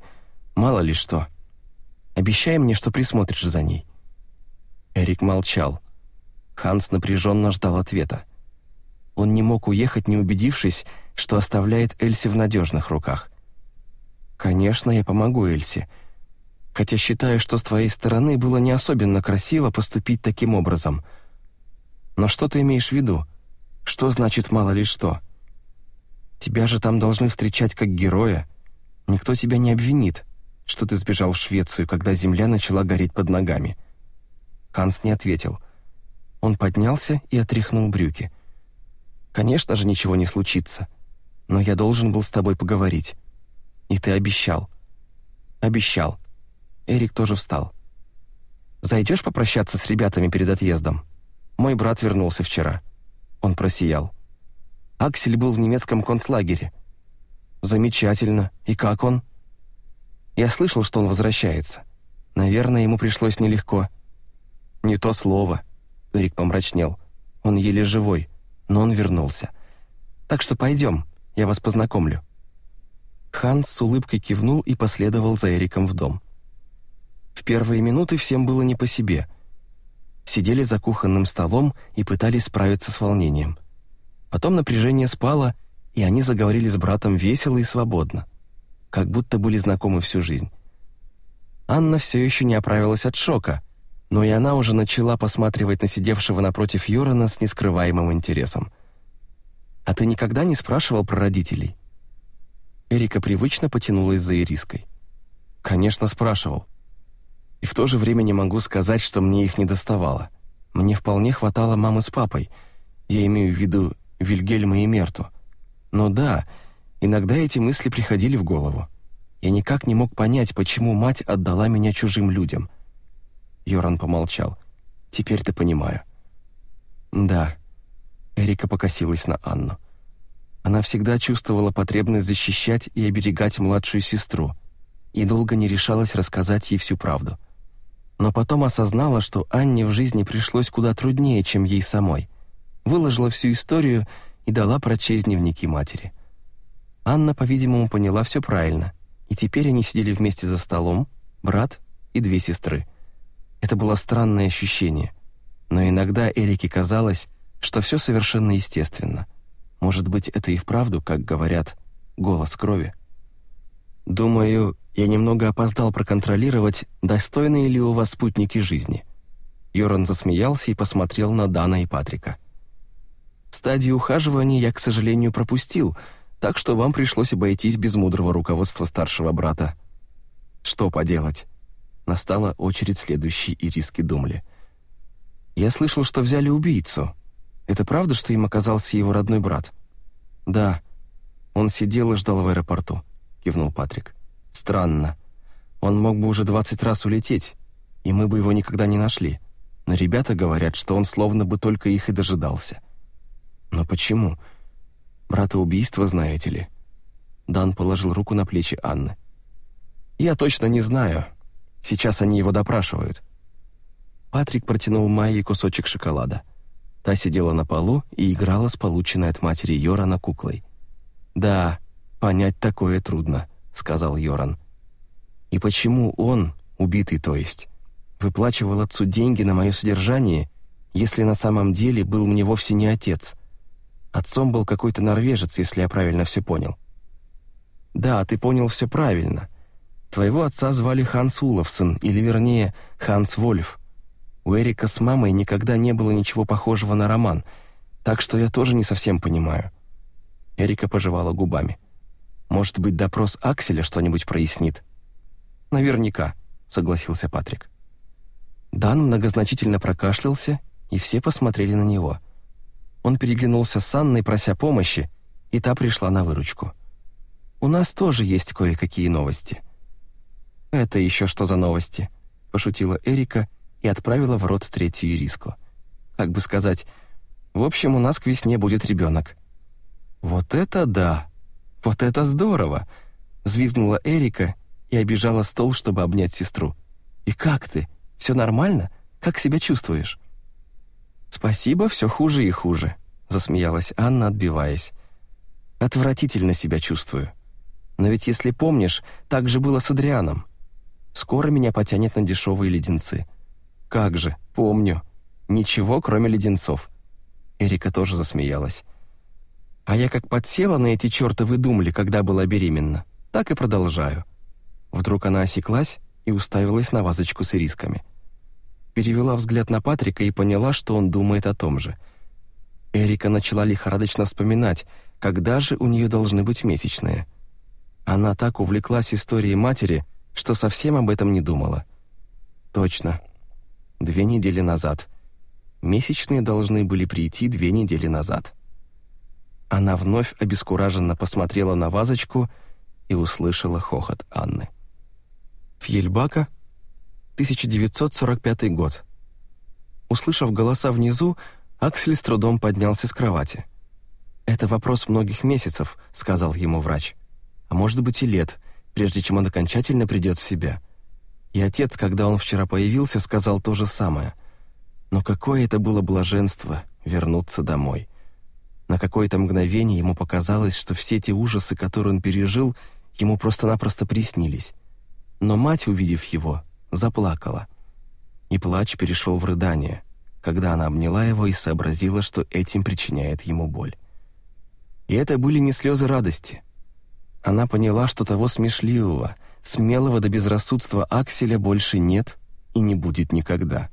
A: мало ли что. Обещай мне, что присмотришь за ней». Эрик молчал. Ханс напряженно ждал ответа. Он не мог уехать, не убедившись, что оставляет Эльси в надежных руках. «Конечно, я помогу Эльси хотя считаю, что с твоей стороны было не особенно красиво поступить таким образом. Но что ты имеешь в виду? Что значит мало ли что? Тебя же там должны встречать как героя. Никто тебя не обвинит, что ты сбежал в Швецию, когда земля начала гореть под ногами. Ханс не ответил. Он поднялся и отряхнул брюки. Конечно же, ничего не случится. Но я должен был с тобой поговорить. И ты обещал. Обещал. Эрик тоже встал. «Зайдешь попрощаться с ребятами перед отъездом? Мой брат вернулся вчера». Он просиял. Аксель был в немецком концлагере. «Замечательно. И как он?» «Я слышал, что он возвращается. Наверное, ему пришлось нелегко». «Не то слово», — Эрик помрачнел. «Он еле живой, но он вернулся. Так что пойдем, я вас познакомлю». Ханс с улыбкой кивнул и последовал за Эриком в дом. В первые минуты всем было не по себе. Сидели за кухонным столом и пытались справиться с волнением. Потом напряжение спало, и они заговорили с братом весело и свободно, как будто были знакомы всю жизнь. Анна все еще не оправилась от шока, но и она уже начала посматривать на сидевшего напротив Юрана с нескрываемым интересом. «А ты никогда не спрашивал про родителей?» Эрика привычно потянулась за Ириской. «Конечно, спрашивал и в то же время не могу сказать, что мне их не доставало. Мне вполне хватало мамы с папой. Я имею в виду Вильгельма и Мерту. Но да, иногда эти мысли приходили в голову. Я никак не мог понять, почему мать отдала меня чужим людям. Йоран помолчал. Теперь ты понимаю. Да. Эрика покосилась на Анну. Она всегда чувствовала потребность защищать и оберегать младшую сестру и долго не решалась рассказать ей всю правду но потом осознала, что Анне в жизни пришлось куда труднее, чем ей самой. Выложила всю историю и дала прочесть дневники матери. Анна, по-видимому, поняла все правильно, и теперь они сидели вместе за столом, брат и две сестры. Это было странное ощущение, но иногда Эрике казалось, что все совершенно естественно. Может быть, это и вправду, как говорят, голос крови. Думаю, я немного опоздал проконтролировать, достойны ли у вас спутники жизни». Йоран засмеялся и посмотрел на Дана и Патрика. «Стадию ухаживания я, к сожалению, пропустил, так что вам пришлось обойтись без мудрого руководства старшего брата». «Что поделать?» Настала очередь следующей Ириски Думли. «Я слышал, что взяли убийцу. Это правда, что им оказался его родной брат?» «Да. Он сидел и ждал в аэропорту» кивнул Патрик. «Странно. Он мог бы уже двадцать раз улететь, и мы бы его никогда не нашли. Но ребята говорят, что он словно бы только их и дожидался». «Но почему? Брата убийства, знаете ли?» Дан положил руку на плечи Анны. «Я точно не знаю. Сейчас они его допрашивают». Патрик протянул Майе кусочек шоколада. Та сидела на полу и играла с полученной от матери Йорана куклой. «Да, «Понять такое трудно», — сказал Йоран. «И почему он, убитый то есть, выплачивал отцу деньги на мое содержание, если на самом деле был мне вовсе не отец? Отцом был какой-то норвежец, если я правильно все понял». «Да, ты понял все правильно. Твоего отца звали Ханс Уловсон, или вернее, Ханс Вольф. У Эрика с мамой никогда не было ничего похожего на роман, так что я тоже не совсем понимаю». Эрика пожевала губами. Может быть, допрос Акселя что-нибудь прояснит?» «Наверняка», — согласился Патрик. Дан многозначительно прокашлялся, и все посмотрели на него. Он переглянулся с Анной, прося помощи, и та пришла на выручку. «У нас тоже есть кое-какие новости». «Это еще что за новости?» — пошутила Эрика и отправила в рот третью риску. Как бы сказать, «В общем, у нас к весне будет ребенок». «Вот это да!» «Вот это здорово!» Взвизгнула Эрика и обижала стол, чтобы обнять сестру. «И как ты? Все нормально? Как себя чувствуешь?» «Спасибо, все хуже и хуже», — засмеялась Анна, отбиваясь. «Отвратительно себя чувствую. Но ведь, если помнишь, так же было с Адрианом. Скоро меня потянет на дешевые леденцы». «Как же, помню. Ничего, кроме леденцов». Эрика тоже засмеялась. А я как подсела на эти чертовы думли, когда была беременна, так и продолжаю. Вдруг она осеклась и уставилась на вазочку с ирисками. Перевела взгляд на Патрика и поняла, что он думает о том же. Эрика начала лихорадочно вспоминать, когда же у нее должны быть месячные. Она так увлеклась историей матери, что совсем об этом не думала. Точно. Две недели назад. Месячные должны были прийти две недели назад. Она вновь обескураженно посмотрела на вазочку и услышала хохот Анны. Фьельбака, 1945 год. Услышав голоса внизу, Аксель с трудом поднялся с кровати. «Это вопрос многих месяцев», — сказал ему врач. «А может быть и лет, прежде чем он окончательно придет в себя». И отец, когда он вчера появился, сказал то же самое. Но какое это было блаженство — вернуться домой. На какое-то мгновение ему показалось, что все те ужасы, которые он пережил, ему просто-напросто приснились. Но мать, увидев его, заплакала. И плач перешел в рыдание, когда она обняла его и сообразила, что этим причиняет ему боль. И это были не слезы радости. Она поняла, что того смешливого, смелого до безрассудства Акселя больше нет и не будет никогда.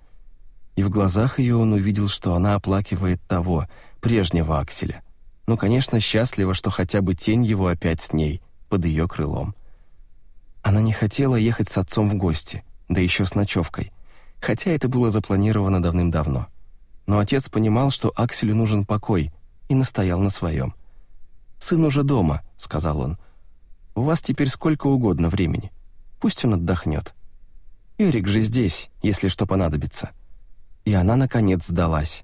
A: И в глазах ее он увидел, что она оплакивает того — прежнего акселя. Ну, конечно, счастлива, что хотя бы тень его опять с ней, под ее крылом. Она не хотела ехать с отцом в гости, да еще с ночевкой, хотя это было запланировано давным-давно. Но отец понимал, что Акселю нужен покой, и настоял на своем. «Сын уже дома», — сказал он. «У вас теперь сколько угодно времени. Пусть он отдохнет. Эрик же здесь, если что понадобится». И она, наконец, сдалась.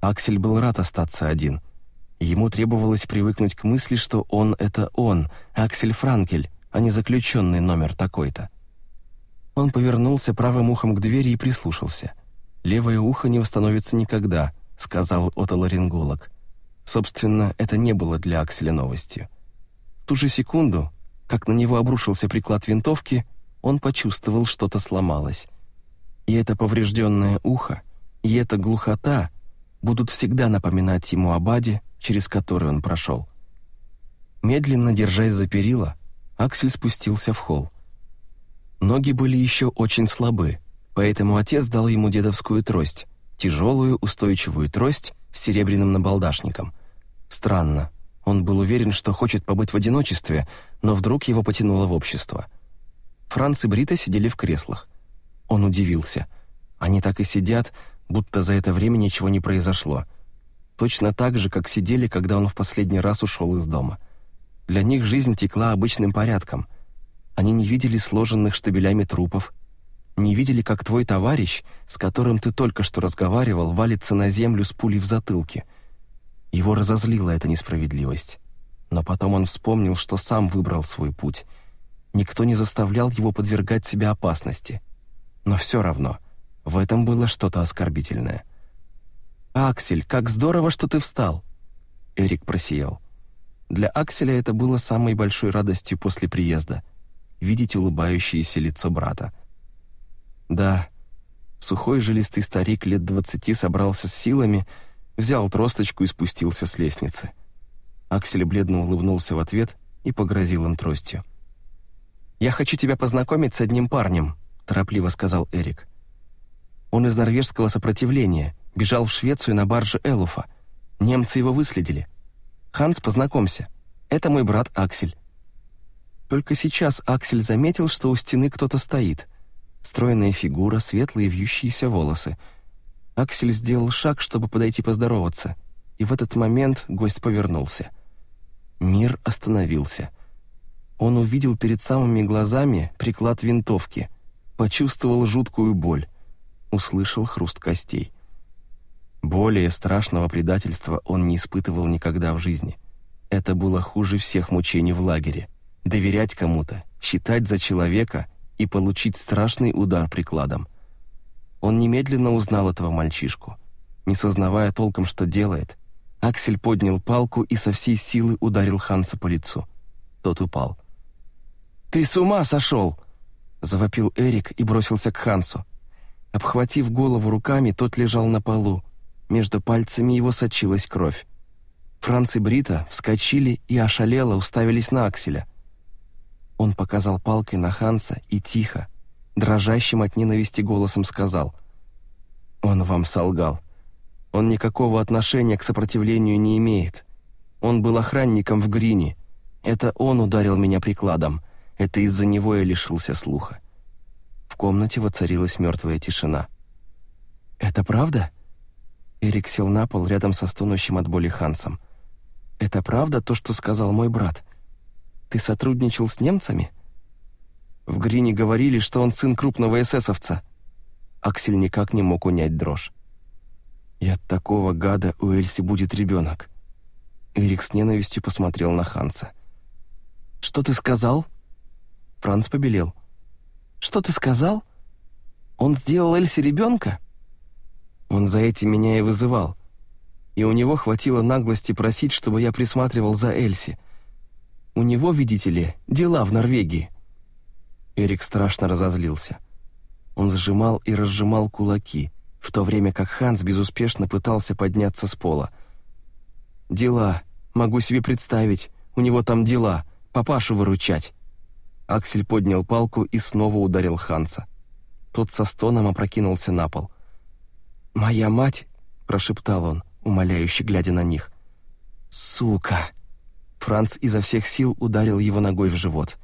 A: Аксель был рад остаться один. Ему требовалось привыкнуть к мысли, что он — это он, Аксель Франкель, а не заключенный номер такой-то. Он повернулся правым ухом к двери и прислушался. «Левое ухо не восстановится никогда», — сказал отоларинголог. Собственно, это не было для Акселя новостью. В ту же секунду, как на него обрушился приклад винтовки, он почувствовал, что-то сломалось. И это поврежденное ухо, и эта глухота — будут всегда напоминать ему об аде, через который он прошел. Медленно держась за перила, Аксель спустился в холл. Ноги были еще очень слабы, поэтому отец дал ему дедовскую трость, тяжелую устойчивую трость с серебряным набалдашником. Странно, он был уверен, что хочет побыть в одиночестве, но вдруг его потянуло в общество. Франц и Брита сидели в креслах. Он удивился. Они так и сидят, будто за это время ничего не произошло. Точно так же, как сидели, когда он в последний раз ушел из дома. Для них жизнь текла обычным порядком. Они не видели сложенных штабелями трупов, не видели, как твой товарищ, с которым ты только что разговаривал, валится на землю с пулей в затылке. Его разозлила эта несправедливость. Но потом он вспомнил, что сам выбрал свой путь. Никто не заставлял его подвергать себя опасности. Но все равно — в этом было что-то оскорбительное. «Аксель, как здорово, что ты встал!» Эрик просиял. Для Акселя это было самой большой радостью после приезда — видеть улыбающееся лицо брата. Да, сухой жилистый старик лет двадцати собрался с силами, взял тросточку и спустился с лестницы. Аксель бледно улыбнулся в ответ и погрозил им тростью. «Я хочу тебя познакомить с одним парнем», — торопливо сказал Эрик. Он из норвежского сопротивления, бежал в Швецию на барже Элуфа. Немцы его выследили. Ханс, познакомься, это мой брат Аксель». Только сейчас Аксель заметил, что у стены кто-то стоит. Стройная фигура, светлые вьющиеся волосы. Аксель сделал шаг, чтобы подойти поздороваться, и в этот момент гость повернулся. Мир остановился. Он увидел перед самыми глазами приклад винтовки, почувствовал жуткую боль услышал хруст костей. Более страшного предательства он не испытывал никогда в жизни. Это было хуже всех мучений в лагере. Доверять кому-то, считать за человека и получить страшный удар прикладом. Он немедленно узнал этого мальчишку. Не сознавая толком, что делает, Аксель поднял палку и со всей силы ударил Ханса по лицу. Тот упал. «Ты с ума сошел!» — завопил Эрик и бросился к Хансу. Обхватив голову руками, тот лежал на полу. Между пальцами его сочилась кровь. Франц и Брита вскочили и ошалело уставились на Акселя. Он показал палкой на Ханса и тихо, дрожащим от ненависти голосом сказал. «Он вам солгал. Он никакого отношения к сопротивлению не имеет. Он был охранником в Грине. Это он ударил меня прикладом. Это из-за него я лишился слуха комнате воцарилась мертвая тишина. «Это правда?» Эрик сел на пол рядом со стонущим от боли Хансом. «Это правда то, что сказал мой брат? Ты сотрудничал с немцами?» В Грине говорили, что он сын крупного эсэсовца. Аксель никак не мог унять дрожь. «И от такого гада у Эльси будет ребенок». Эрик с ненавистью посмотрел на Ханса. «Что ты сказал?» Франц побелел. «Что ты сказал? Он сделал Эльсе ребенка?» Он за этим меня и вызывал. И у него хватило наглости просить, чтобы я присматривал за Эльси. У него, видите ли, дела в Норвегии. Эрик страшно разозлился. Он сжимал и разжимал кулаки, в то время как Ханс безуспешно пытался подняться с пола. «Дела. Могу себе представить. У него там дела. Папашу выручать». Аксель поднял палку и снова ударил Ханса. Тот со стоном опрокинулся на пол. «Моя мать!» — прошептал он, умоляюще глядя на них. «Сука!» Франц изо всех сил ударил его ногой в живот.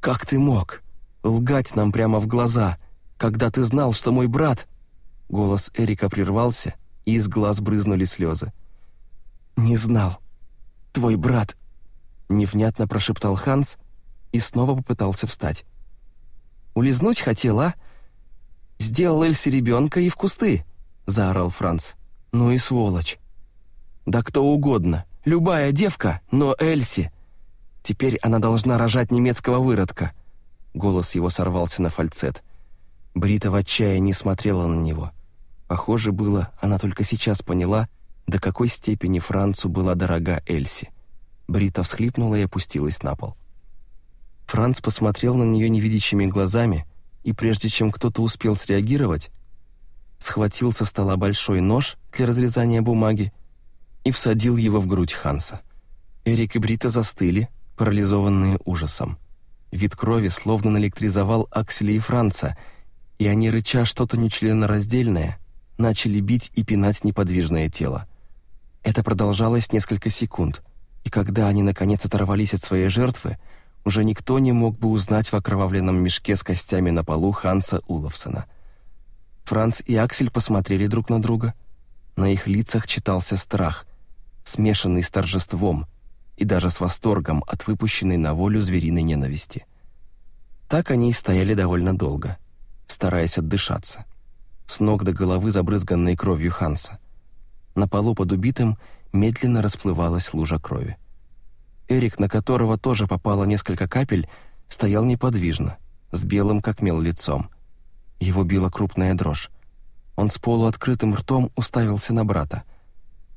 A: «Как ты мог? Лгать нам прямо в глаза, когда ты знал, что мой брат...» Голос Эрика прервался, и из глаз брызнули слезы. «Не знал. Твой брат...» Невнятно прошептал Ханс, и снова попытался встать. «Улизнуть хотела?» «Сделал Эльси ребенка и в кусты!» — заорал Франц. «Ну и сволочь!» «Да кто угодно, любая девка, но Эльси!» «Теперь она должна рожать немецкого выродка!» Голос его сорвался на фальцет. Брита в отчаянии смотрела на него. Похоже было, она только сейчас поняла, до какой степени Францу была дорога Эльси. Брита всхлипнула и опустилась на пол. Франц посмотрел на нее невидящими глазами, и прежде чем кто-то успел среагировать, схватил со стола большой нож для разрезания бумаги и всадил его в грудь Ханса. Эрик и Брита застыли, парализованные ужасом. Вид крови словно наэлектризовал Акселя и Франца, и они, рыча что-то нечленораздельное, начали бить и пинать неподвижное тело. Это продолжалось несколько секунд, и когда они, наконец, оторвались от своей жертвы — уже никто не мог бы узнать в окровавленном мешке с костями на полу Ханса Уловсона. Франц и Аксель посмотрели друг на друга. На их лицах читался страх, смешанный с торжеством и даже с восторгом от выпущенной на волю звериной ненависти. Так они и стояли довольно долго, стараясь отдышаться. С ног до головы забрызганные кровью Ханса. На полу под убитым медленно расплывалась лужа крови. Эрик, на которого тоже попало несколько капель, стоял неподвижно, с белым как мел лицом. Его била крупная дрожь. Он с полуоткрытым ртом уставился на брата.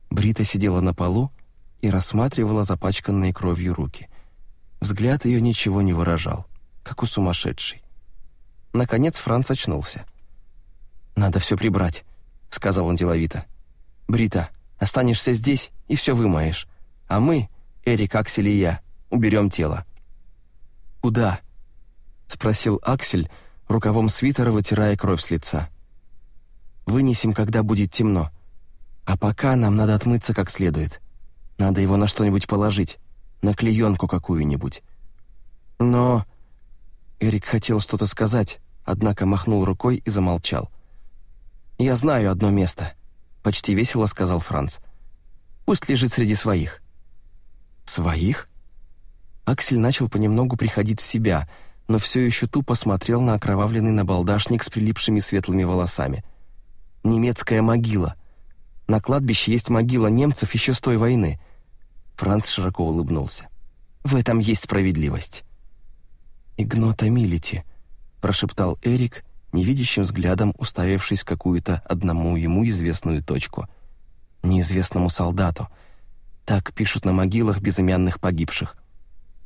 A: Брита сидела на полу и рассматривала запачканные кровью руки. Взгляд ее ничего не выражал, как у сумасшедшей. Наконец Франц очнулся. «Надо все прибрать», — сказал он деловито. «Брита, останешься здесь и все вымоешь, а мы Эрик, Аксель и я. Уберем тело». «Куда?» — спросил Аксель, рукавом свитера вытирая кровь с лица. «Вынесем, когда будет темно. А пока нам надо отмыться как следует. Надо его на что-нибудь положить, на клеенку какую-нибудь». «Но...» Эрик хотел что-то сказать, однако махнул рукой и замолчал. «Я знаю одно место», — почти весело сказал Франц. «Пусть лежит среди своих. «Своих?» Аксель начал понемногу приходить в себя, но все еще тупо смотрел на окровавленный набалдашник с прилипшими светлыми волосами. «Немецкая могила. На кладбище есть могила немцев еще с той войны». Франц широко улыбнулся. «В этом есть справедливость». «Игнота Милити», — прошептал Эрик, невидящим взглядом уставившись в какую-то одному ему известную точку. «Неизвестному солдату, так пишут на могилах безымянных погибших.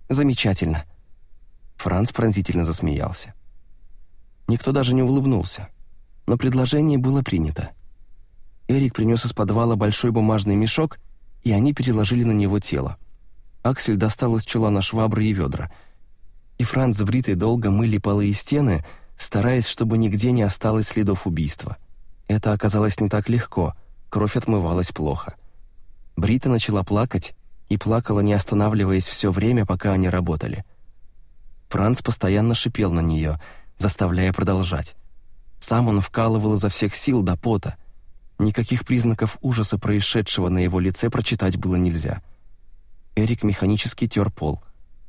A: Замечательно. Франц пронзительно засмеялся. Никто даже не улыбнулся, но предложение было принято. Эрик принес из подвала большой бумажный мешок, и они переложили на него тело. Аксель достал из чулана швабры и ведра. И Франц с Бритой долго мыли полы и стены, стараясь, чтобы нигде не осталось следов убийства. Это оказалось не так легко, кровь отмывалась плохо. Брита начала плакать и плакала, не останавливаясь все время, пока они работали. Франц постоянно шипел на нее, заставляя продолжать. Сам он вкалывал изо всех сил до пота. Никаких признаков ужаса, происшедшего на его лице, прочитать было нельзя. Эрик механически тер пол.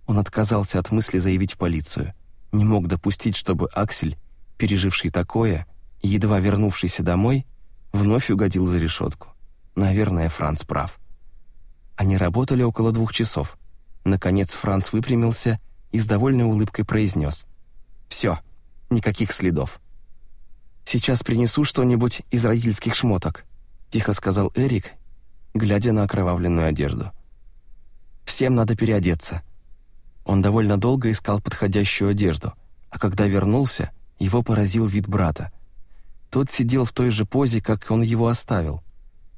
A: Он отказался от мысли заявить в полицию. Не мог допустить, чтобы Аксель, переживший такое, едва вернувшийся домой, вновь угодил за решетку. Наверное, Франц прав. Они работали около двух часов. Наконец Франц выпрямился и с довольной улыбкой произнес. «Все, никаких следов». «Сейчас принесу что-нибудь из родительских шмоток», — тихо сказал Эрик, глядя на окровавленную одежду. «Всем надо переодеться». Он довольно долго искал подходящую одежду, а когда вернулся, его поразил вид брата. Тот сидел в той же позе, как он его оставил —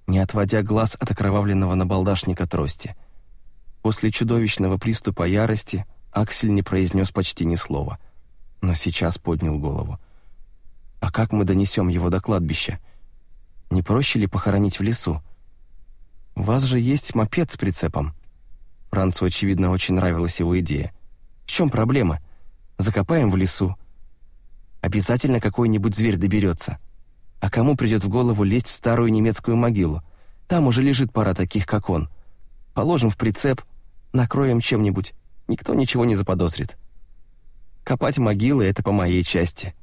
A: не отводя глаз от окровавленного набалдашника трости. После чудовищного приступа ярости Аксель не произнес почти ни слова, но сейчас поднял голову. «А как мы донесем его до кладбища? Не проще ли похоронить в лесу? У вас же есть мопед с прицепом». Францу, очевидно, очень нравилась его идея. «В чем проблема? Закопаем в лесу. Обязательно какой-нибудь зверь доберется. А кому придет в голову лезть в старую немецкую могилу? Там уже лежит пара таких, как он. Положим в прицеп, накроем чем-нибудь. Никто ничего не заподозрит. Копать могилы — это по моей части.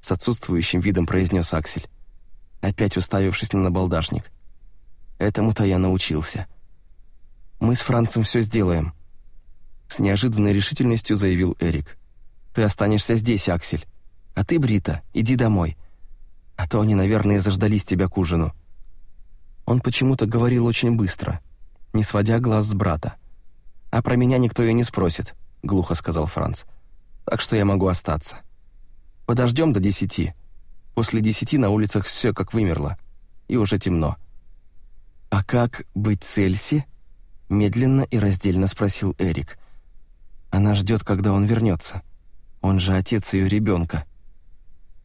A: С отсутствующим видом произнес Аксель, опять уставившись на набалдашник. Этому-то я научился. Мы с Францем все сделаем. С неожиданной решительностью заявил Эрик. Ты останешься здесь, Аксель. А ты, Брита, иди домой. — а то они, наверное, заждались тебя к ужину». Он почему-то говорил очень быстро, не сводя глаз с брата. «А про меня никто ее не спросит», — глухо сказал Франц. «Так что я могу остаться. Подождем до десяти. После десяти на улицах все как вымерло, и уже темно». «А как быть с Эльси?» — медленно и раздельно спросил Эрик. «Она ждет, когда он вернется. Он же отец ее ребенка».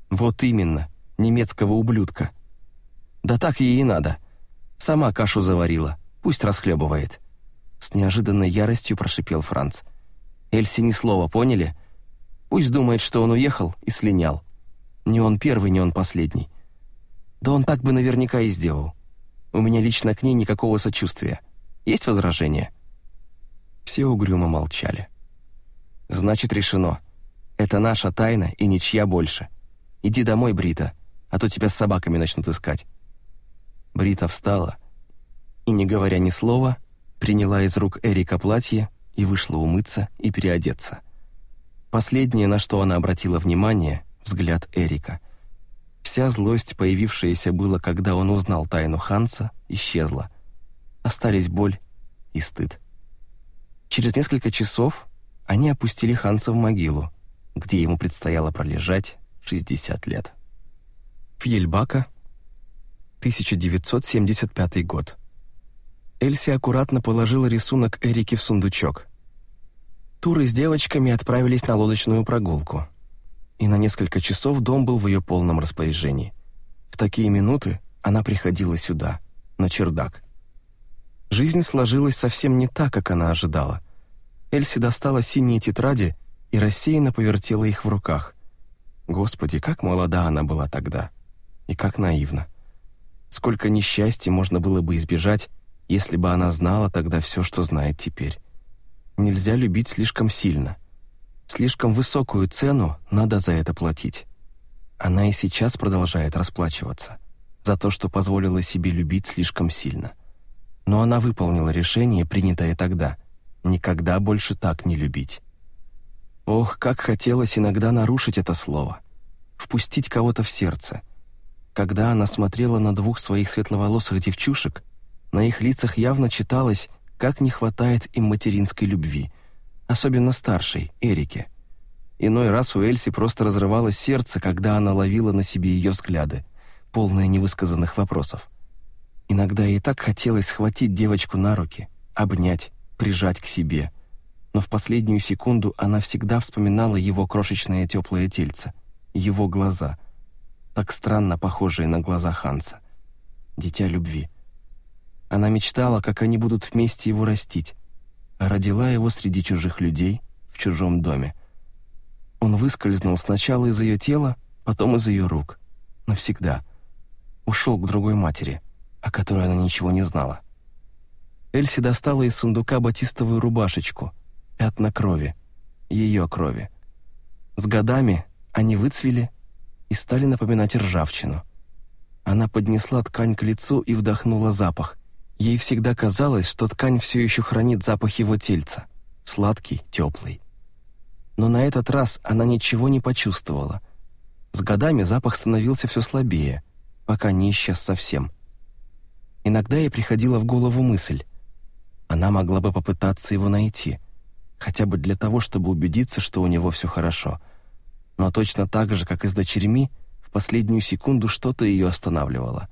A: «Вот именно», немецкого ублюдка. Да так ей и надо. Сама кашу заварила, пусть расхлебывает. С неожиданной яростью прошипел Франц. Эльси ни слова, поняли? Пусть думает, что он уехал и слинял. Не он первый, не он последний. Да он так бы наверняка и сделал. У меня лично к ней никакого сочувствия. Есть возражения?» Все угрюмо молчали. «Значит, решено. Это наша тайна и ничья больше. Иди домой, Брита а то тебя с собаками начнут искать». Брита встала и, не говоря ни слова, приняла из рук Эрика платье и вышла умыться и переодеться. Последнее, на что она обратила внимание, взгляд Эрика. Вся злость, появившаяся было, когда он узнал тайну Ханса, исчезла. Остались боль и стыд. Через несколько часов они опустили Ханса в могилу, где ему предстояло пролежать 60 лет. Ельбака, 1975 год. Эльси аккуратно положила рисунок Эрике в сундучок. Туры с девочками отправились на лодочную прогулку. И на несколько часов дом был в ее полном распоряжении. В такие минуты она приходила сюда, на чердак. Жизнь сложилась совсем не так, как она ожидала. Эльси достала синие тетради и рассеянно повертела их в руках. Господи, как молода она была тогда. И как наивно. Сколько несчастья можно было бы избежать, если бы она знала тогда все, что знает теперь. Нельзя любить слишком сильно. Слишком высокую цену надо за это платить. Она и сейчас продолжает расплачиваться за то, что позволила себе любить слишком сильно. Но она выполнила решение, принятое тогда. Никогда больше так не любить. Ох, как хотелось иногда нарушить это слово. Впустить кого-то в сердце — когда она смотрела на двух своих светловолосых девчушек, на их лицах явно читалось, как не хватает им материнской любви, особенно старшей, Эрике. Иной раз у Эльси просто разрывалось сердце, когда она ловила на себе ее взгляды, полные невысказанных вопросов. Иногда ей так хотелось схватить девочку на руки, обнять, прижать к себе. Но в последнюю секунду она всегда вспоминала его крошечное теплое тельце, его глаза — так странно похожие на глаза Ханса. Дитя любви. Она мечтала, как они будут вместе его растить. Родила его среди чужих людей, в чужом доме. Он выскользнул сначала из ее тела, потом из ее рук. Навсегда. Ушел к другой матери, о которой она ничего не знала. Эльси достала из сундука батистовую рубашечку, пятна крови, ее крови. С годами они выцвели и стали напоминать ржавчину. Она поднесла ткань к лицу и вдохнула запах. Ей всегда казалось, что ткань все еще хранит запах его тельца. Сладкий, теплый. Но на этот раз она ничего не почувствовала. С годами запах становился все слабее, пока не исчез совсем. Иногда ей приходила в голову мысль. Она могла бы попытаться его найти, хотя бы для того, чтобы убедиться, что у него все хорошо — но точно так же, как и с дочерьми, в последнюю секунду что-то ее останавливало.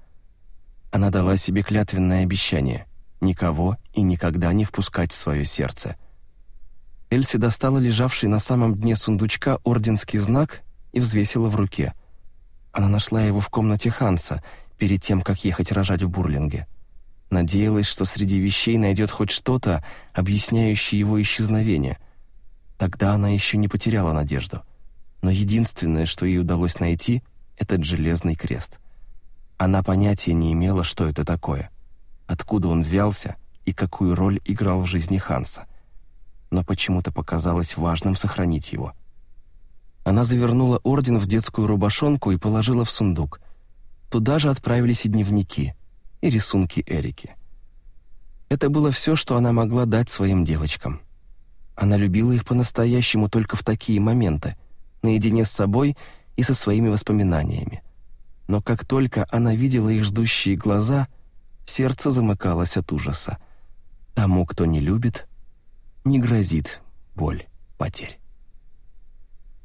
A: Она дала себе клятвенное обещание никого и никогда не впускать в свое сердце. Эльси достала лежавший на самом дне сундучка орденский знак и взвесила в руке. Она нашла его в комнате Ханса перед тем, как ехать рожать в Бурлинге. Надеялась, что среди вещей найдет хоть что-то, объясняющее его исчезновение. Тогда она еще не потеряла надежду — но единственное, что ей удалось найти, это железный крест. Она понятия не имела, что это такое, откуда он взялся и какую роль играл в жизни Ханса. Но почему-то показалось важным сохранить его. Она завернула орден в детскую рубашонку и положила в сундук. Туда же отправились и дневники, и рисунки Эрики. Это было все, что она могла дать своим девочкам. Она любила их по-настоящему только в такие моменты, наедине с собой и со своими воспоминаниями. Но как только она видела их ждущие глаза, сердце замыкалось от ужаса. Тому, кто не любит, не грозит боль потерь.